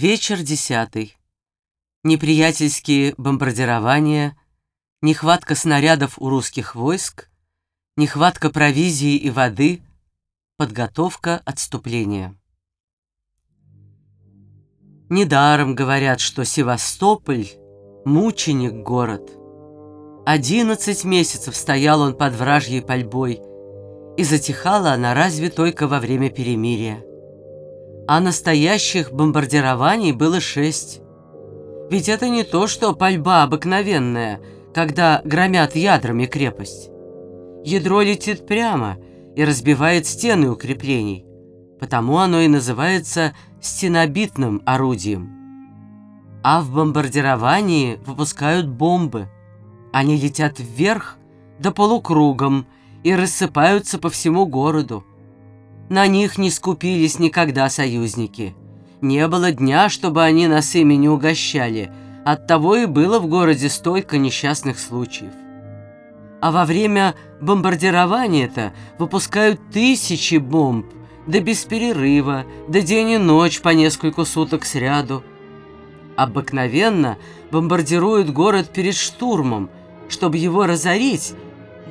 Вечер десятый. Неприятельские бомбардирования, нехватка снарядов у русских войск, нехватка провизии и воды, подготовка отступления. Недаром говорят, что Севастополь — мученик город. Одиннадцать месяцев стоял он под вражьей пальбой, и затихала она разве только во время перемирия а настоящих бомбардирований было шесть. Ведь это не то, что пальба обыкновенная, когда громят ядрами крепость. Ядро летит прямо и разбивает стены укреплений, потому оно и называется стенобитным орудием. А в бомбардировании выпускают бомбы. Они летят вверх да полукругом и рассыпаются по всему городу. На них не скупились никогда союзники. Не было дня, чтобы они нас ими не угощали. Оттого и было в городе столько несчастных случаев. А во время бомбардирования-то выпускают тысячи бомб, да без перерыва, да день и ночь по несколько суток сряду. Обыкновенно бомбардируют город перед штурмом, чтобы его разорить,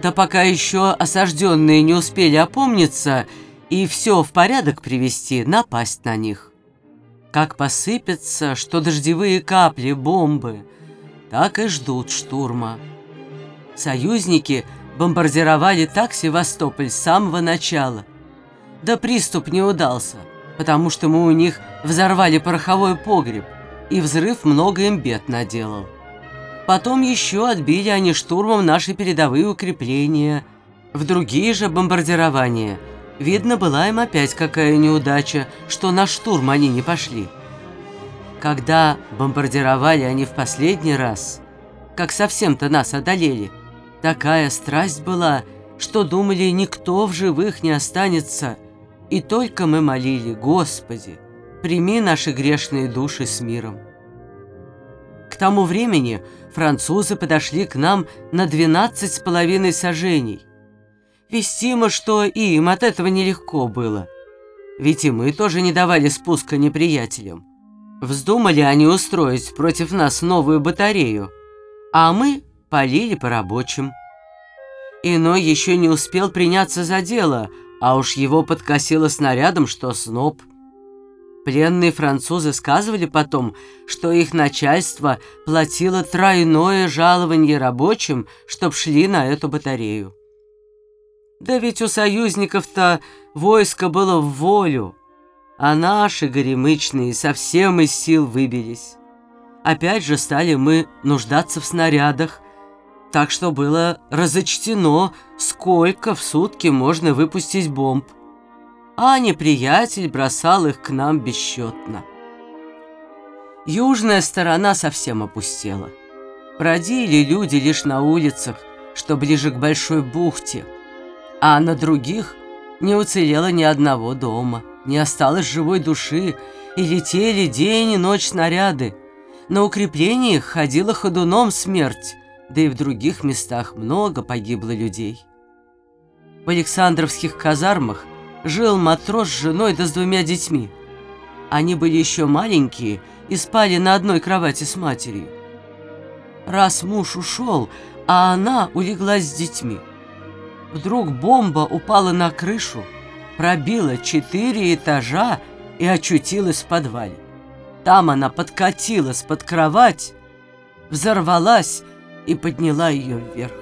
да пока еще осажденные не успели опомниться – и все в порядок привести, напасть на них. Как посыпятся, что дождевые капли, бомбы, так и ждут штурма. Союзники бомбардировали так Севастополь с самого начала. Да приступ не удался, потому что мы у них взорвали пороховой погреб, и взрыв много им бед наделал. Потом еще отбили они штурмом наши передовые укрепления. В другие же бомбардирования – Видно, была им опять какая неудача, что на штурм они не пошли. Когда бомбардировали они в последний раз, как совсем-то нас одолели, такая страсть была, что думали, никто в живых не останется, и только мы молили, Господи, прими наши грешные души с миром. К тому времени французы подошли к нам на двенадцать с половиной сажений, Вестимо, что и им от этого нелегко было. Ведь и мы тоже не давали спуска неприятелям. Вздумали они устроить против нас новую батарею, а мы полили по рабочим. Иной еще не успел приняться за дело, а уж его подкосило снарядом, что сноп. Пленные французы сказывали потом, что их начальство платило тройное жалование рабочим, чтоб шли на эту батарею. Да ведь у союзников-то войско было в волю, а наши горемычные совсем из сил выбились. Опять же стали мы нуждаться в снарядах, так что было разочтено, сколько в сутки можно выпустить бомб. А неприятель бросал их к нам бесчетно. Южная сторона совсем опустела. Бродили люди лишь на улицах, что ближе к Большой бухте – а на других не уцелело ни одного дома, не осталось живой души, и летели день и ночь снаряды. На укреплениях ходила ходуном смерть, да и в других местах много погибло людей. В Александровских казармах жил матрос с женой да с двумя детьми. Они были еще маленькие и спали на одной кровати с матерью. Раз муж ушел, а она улеглась с детьми. Вдруг бомба упала на крышу, пробила четыре этажа и очутилась в подвале. Там она подкатилась под кровать, взорвалась и подняла ее вверх.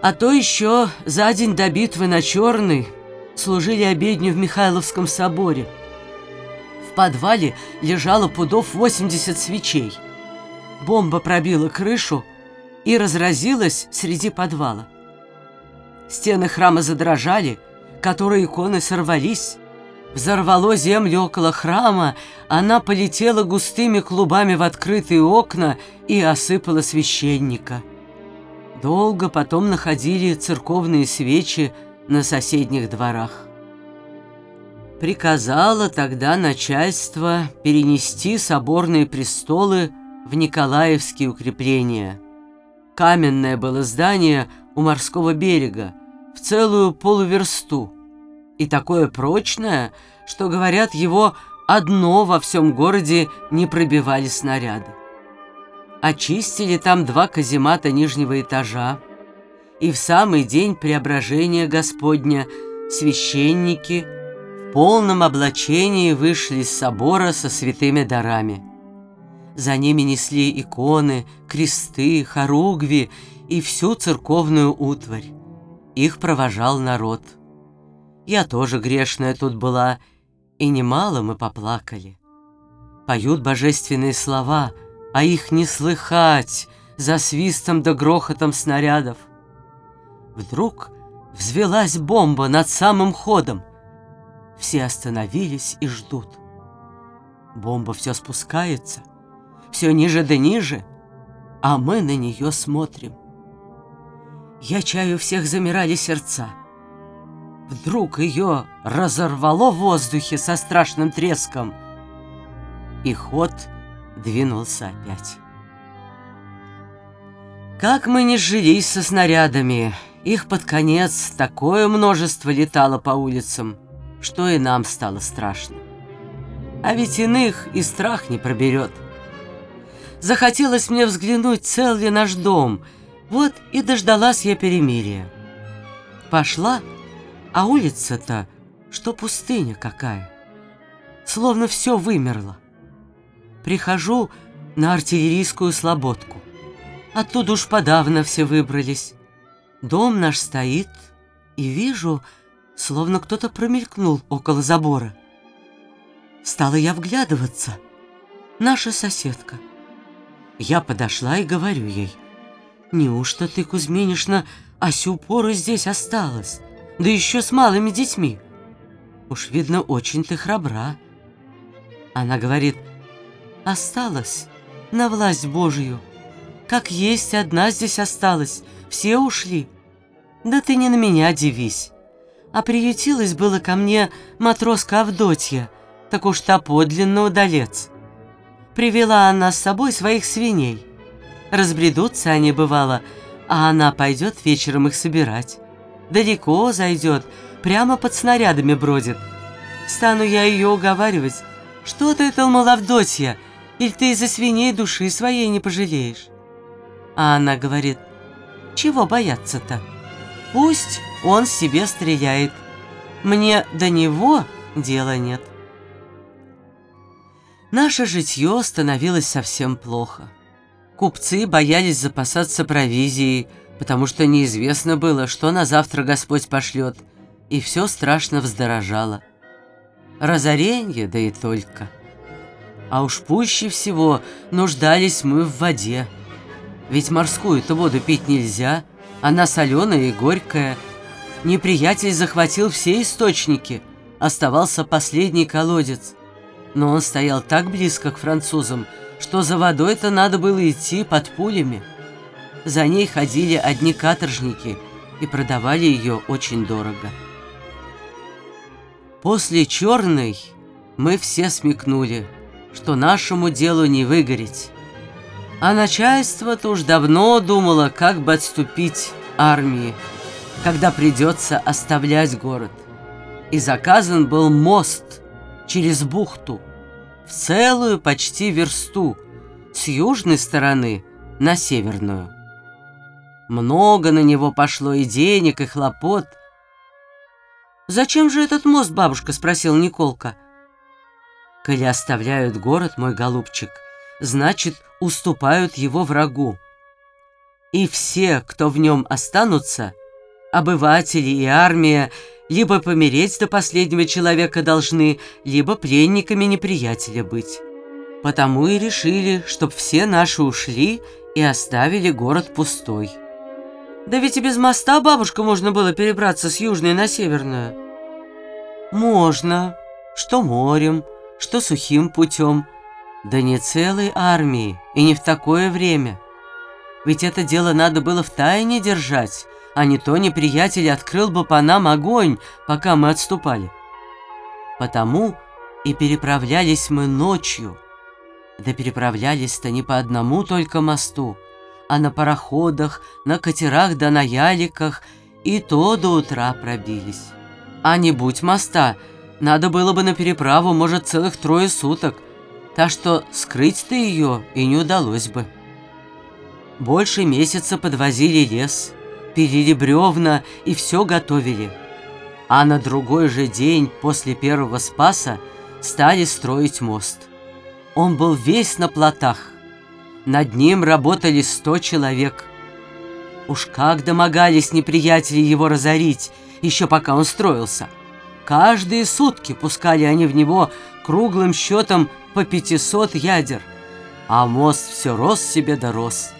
А то еще за день до битвы на Черный служили обедню в Михайловском соборе. В подвале лежало пудов 80 свечей. Бомба пробила крышу, и разразилась среди подвала. Стены храма задрожали, которые иконы сорвались. Взорвало землю около храма, она полетела густыми клубами в открытые окна и осыпала священника. Долго потом находили церковные свечи на соседних дворах. Приказало тогда начальство перенести соборные престолы в Николаевские укрепления – Каменное было здание у морского берега, в целую полуверсту, и такое прочное, что, говорят, его одно во всем городе не пробивали снаряды. Очистили там два каземата нижнего этажа, и в самый день преображения Господня священники в полном облачении вышли из собора со святыми дарами. За ними несли иконы, кресты, хоругви и всю церковную утварь. Их провожал народ. Я тоже грешная тут была, и немало мы поплакали. Поют божественные слова, а их не слыхать за свистом да грохотом снарядов. Вдруг взвелась бомба над самым ходом. Все остановились и ждут. Бомба все спускается, все ниже да ниже, а мы на нее смотрим. Я чаю, всех замирали сердца. Вдруг ее разорвало в воздухе со страшным треском, и ход двинулся опять. Как мы не жились со снарядами, их под конец такое множество летало по улицам, что и нам стало страшно. А ведь иных и страх не проберет. Захотелось мне взглянуть, цел ли наш дом. Вот и дождалась я перемирия. Пошла, а улица-то, что пустыня какая. Словно все вымерло. Прихожу на артиллерийскую слободку. Оттуда уж подавно все выбрались. Дом наш стоит, и вижу, словно кто-то промелькнул около забора. Стала я вглядываться. Наша соседка. Я подошла и говорю ей, «Неужто ты, Кузьминишна, а сю пору здесь осталась, да еще с малыми детьми? Уж видно, очень ты храбра». Она говорит, «Осталась на власть Божию. Как есть одна здесь осталась, все ушли. Да ты не на меня дивись. А приютилась было ко мне матроска Авдотья, так уж та подлинно удалец. Привела она с собой своих свиней. Разбредутся они, бывало, а она пойдет вечером их собирать. Далеко зайдет, прямо под снарядами бродит. Стану я ее уговаривать. Что ты, Талмал Авдотья, или ты из-за свиней души своей не пожалеешь? А она говорит, чего бояться-то? Пусть он себе стреляет. Мне до него дела нет. Наше житье становилось совсем плохо. Купцы боялись запасаться провизией, потому что неизвестно было, что на завтра Господь пошлет, и все страшно вздорожало. Разоренье, да и только. А уж пуще всего нуждались мы в воде. Ведь морскую-то воду пить нельзя, она соленая и горькая. Неприятель захватил все источники, оставался последний колодец – но он стоял так близко к французам, что за водой-то надо было идти под пулями. За ней ходили одни каторжники и продавали ее очень дорого. После черной мы все смекнули, что нашему делу не выгореть. А начальство-то уж давно думало, как бы отступить армии, когда придется оставлять город. И заказан был мост – через бухту, в целую почти версту, с южной стороны на северную. Много на него пошло и денег, и хлопот. «Зачем же этот мост, бабушка?» — спросил Николка. «Коли оставляют город, мой голубчик, значит, уступают его врагу. И все, кто в нем останутся, обыватели и армия, либо помереть до последнего человека должны, либо пленниками неприятеля быть. Потому и решили, чтоб все наши ушли и оставили город пустой. Да ведь и без моста, бабушка, можно было перебраться с южной на северную. Можно, что морем, что сухим путем, да не целой армии и не в такое время. Ведь это дело надо было в тайне держать, а не то неприятель открыл бы по нам огонь, пока мы отступали. Потому и переправлялись мы ночью. Да переправлялись-то не по одному только мосту, а на пароходах, на катерах да на яликах, и то до утра пробились. А не будь моста, Надо было бы на переправу, может, целых трое суток, так что скрыть-то ее и не удалось бы. Больше месяца подвозили лес, пилили бревна и все готовили. А на другой же день после первого спаса стали строить мост. Он был весь на плотах. Над ним работали сто человек. Уж как домогались неприятели его разорить, еще пока он строился. Каждые сутки пускали они в него круглым счетом по 500 ядер, а мост все рос себе да рос.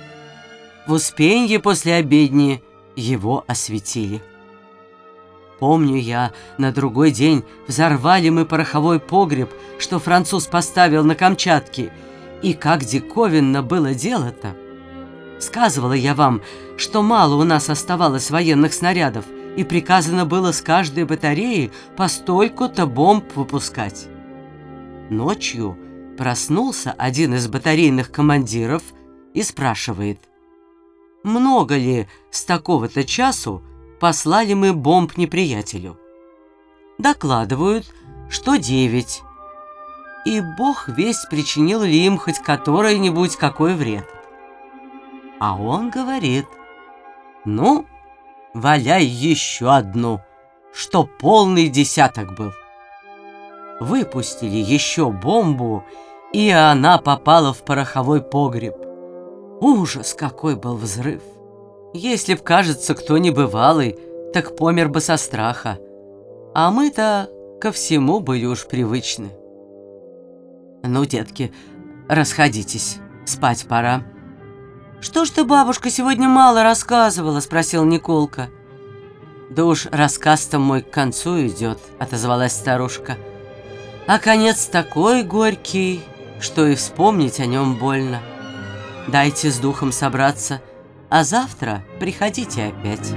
В Успенье после обедни его осветили. Помню я, на другой день взорвали мы пороховой погреб, что француз поставил на Камчатке, и как диковинно было дело-то. Сказывала я вам, что мало у нас оставалось военных снарядов, и приказано было с каждой батареи по столько-то бомб выпускать. Ночью проснулся один из батарейных командиров и спрашивает, много ли с такого-то часу послали мы бомб неприятелю. Докладывают, что девять. И бог весь причинил ли им хоть который-нибудь какой вред. А он говорит, ну, валяй еще одну, что полный десяток был. Выпустили еще бомбу, и она попала в пороховой погреб. Ужас, какой был взрыв! Если б, кажется, кто не бывалый, так помер бы со страха. А мы-то ко всему были уж привычны. Ну, детки, расходитесь, спать пора. «Что ж ты, бабушка, сегодня мало рассказывала?» – спросил Николка. «Да уж рассказ-то мой к концу идет», – отозвалась старушка. «А конец такой горький, что и вспомнить о нем больно. Дайте с духом собраться – а завтра приходите опять.